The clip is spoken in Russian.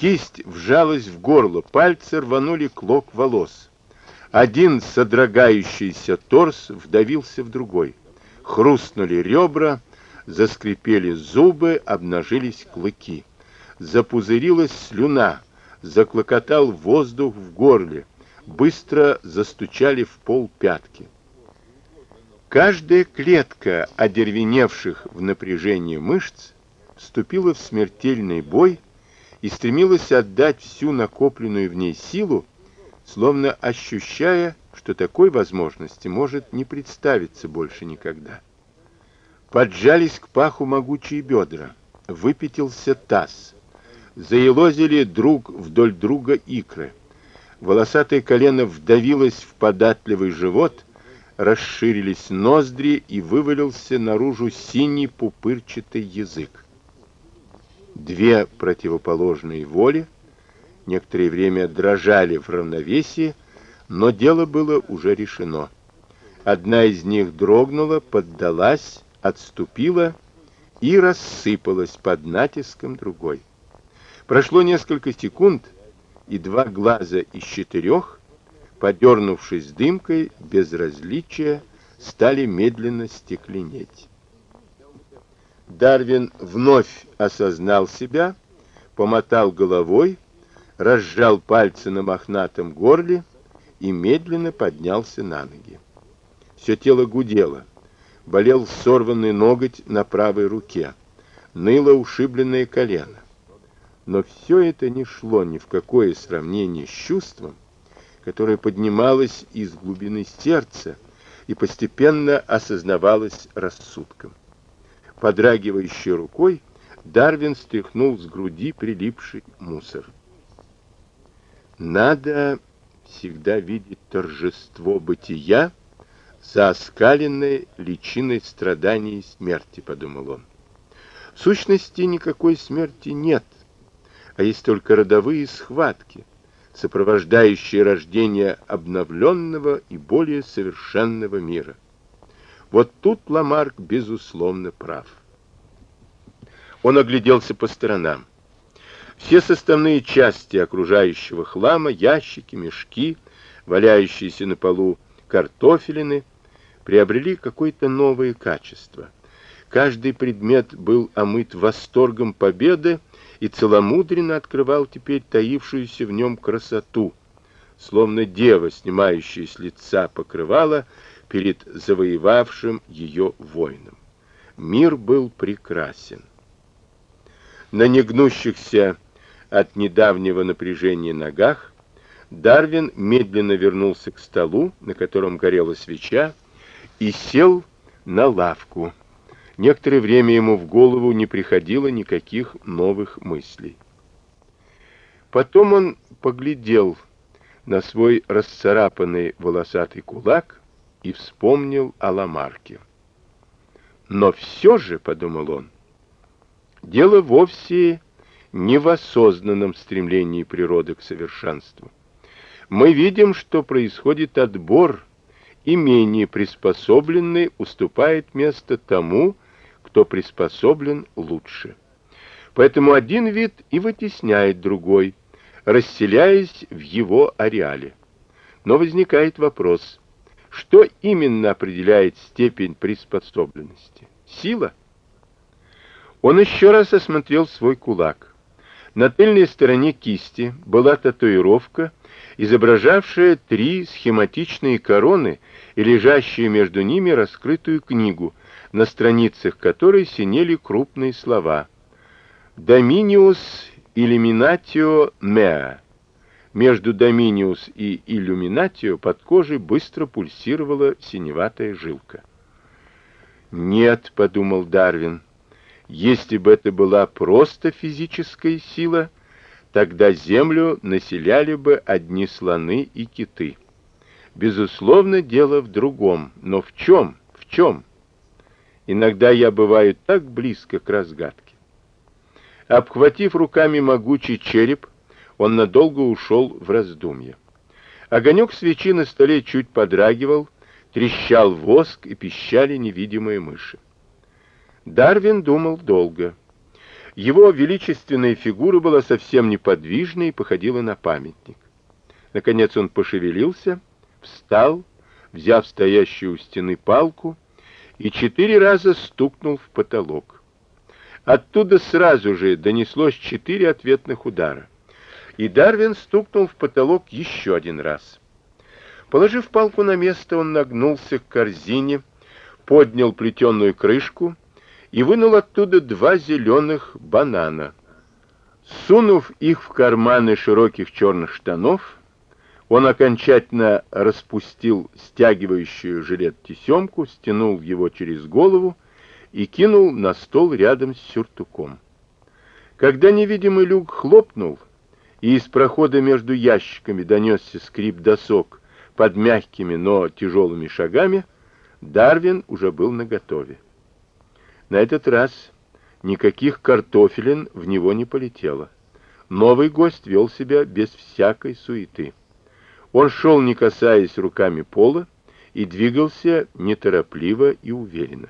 Кисть вжалась в горло, пальцы рванули клок волос. Один содрогающийся торс вдавился в другой. Хрустнули ребра, заскрипели зубы, обнажились клыки. Запузырилась слюна, заклокотал воздух в горле, быстро застучали в пол пятки. Каждая клетка одервеневших в напряжении мышц вступила в смертельный бой и стремилась отдать всю накопленную в ней силу, словно ощущая, что такой возможности может не представиться больше никогда. Поджались к паху могучие бедра, выпятился таз, заелозили друг вдоль друга икры. Волосатое колено вдавилось в податливый живот, расширились ноздри и вывалился наружу синий пупырчатый язык. Две противоположные воли некоторое время дрожали в равновесии, но дело было уже решено. Одна из них дрогнула, поддалась, отступила и рассыпалась под натиском другой. Прошло несколько секунд, и два глаза из четырех подернувшись дымкой, безразличия, стали медленно стекленеть. Дарвин вновь осознал себя, помотал головой, разжал пальцы на мохнатом горле и медленно поднялся на ноги. Все тело гудело, болел сорванный ноготь на правой руке, ныло ушибленное колено. Но все это не шло ни в какое сравнение с чувством, которая поднималась из глубины сердца и постепенно осознавалась рассудком. Подрагивающей рукой Дарвин стряхнул с груди прилипший мусор. Надо всегда видеть торжество бытия за оскаленной личиной страданий и смерти, подумал он. В сущности, никакой смерти нет, а есть только родовые схватки, сопровождающие рождение обновленного и более совершенного мира. Вот тут Ламарк безусловно прав. Он огляделся по сторонам. Все составные части окружающего хлама, ящики, мешки, валяющиеся на полу картофелины, приобрели какое-то новое качество. Каждый предмет был омыт восторгом победы, и целомудренно открывал теперь таившуюся в нем красоту, словно дева, снимающая с лица покрывало перед завоевавшим ее воином. Мир был прекрасен. На негнущихся от недавнего напряжения ногах Дарвин медленно вернулся к столу, на котором горела свеча, и сел на лавку. Некоторое время ему в голову не приходило никаких новых мыслей. Потом он поглядел на свой расцарапанный волосатый кулак и вспомнил о Ламарке. Но все же, подумал он, дело вовсе не в осознанном стремлении природы к совершенству. Мы видим, что происходит отбор, и менее приспособленный уступает место тому, кто приспособлен лучше. Поэтому один вид и вытесняет другой, расселяясь в его ареале. Но возникает вопрос, что именно определяет степень приспособленности? Сила? Он еще раз осмотрел свой кулак. На тыльной стороне кисти была татуировка, изображавшая три схематичные короны и лежащую между ними раскрытую книгу, на страницах которой синели крупные слова «Доминиус иллюминатио меа». Между доминиус и иллюминатио под кожей быстро пульсировала синеватая жилка. «Нет», — подумал Дарвин, — «если бы это была просто физическая сила, тогда Землю населяли бы одни слоны и киты. Безусловно, дело в другом, но в чем, в чем?» Иногда я бываю так близко к разгадке. Обхватив руками могучий череп, он надолго ушел в раздумье. Огонек свечи на столе чуть подрагивал, трещал воск и пищали невидимые мыши. Дарвин думал долго. Его величественная фигура была совсем неподвижной и походила на памятник. Наконец он пошевелился, встал, взяв стоящую у стены палку, и четыре раза стукнул в потолок. Оттуда сразу же донеслось четыре ответных удара. И Дарвин стукнул в потолок еще один раз. Положив палку на место, он нагнулся к корзине, поднял плетеную крышку и вынул оттуда два зеленых банана. Сунув их в карманы широких черных штанов, он окончательно распустил стягивающую жилет тесемку, стянул его через голову и кинул на стол рядом с сюртуком. Когда невидимый люк хлопнул, и из прохода между ящиками донесся скрип досок под мягкими, но тяжелыми шагами, Дарвин уже был наготове. На этот раз никаких картофелин в него не полетело. Новый гость вел себя без всякой суеты. Он шел, не касаясь руками пола, и двигался неторопливо и уверенно.